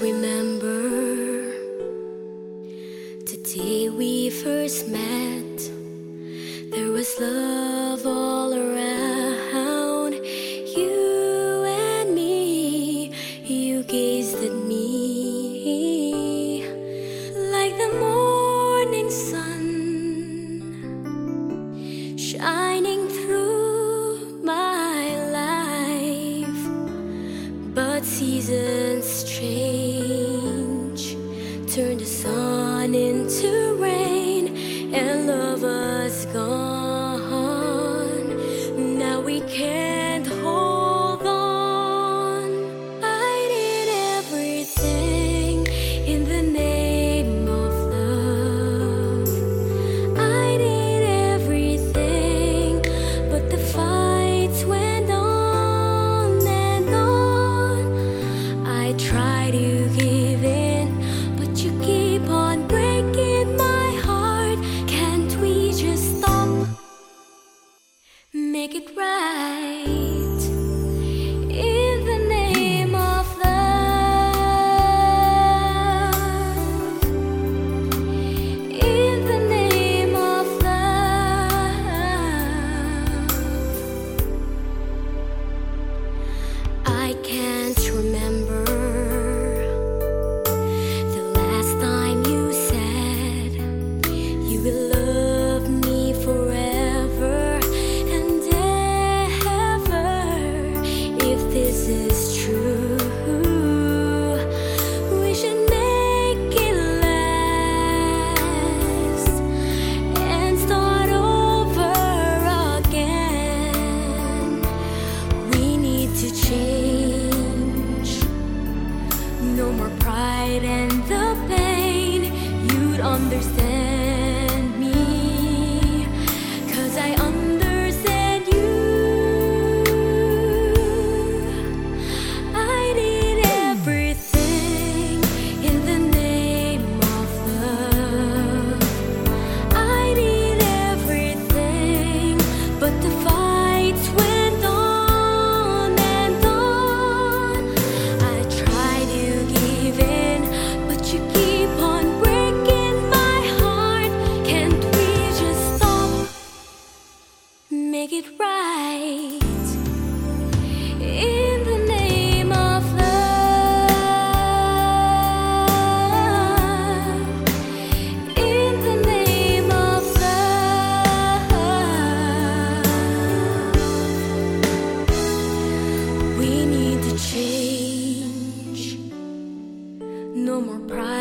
remember the day we first met. seasons change? Turn the sun into rain and love us gone. Now we can't to change. No more pride and no pride.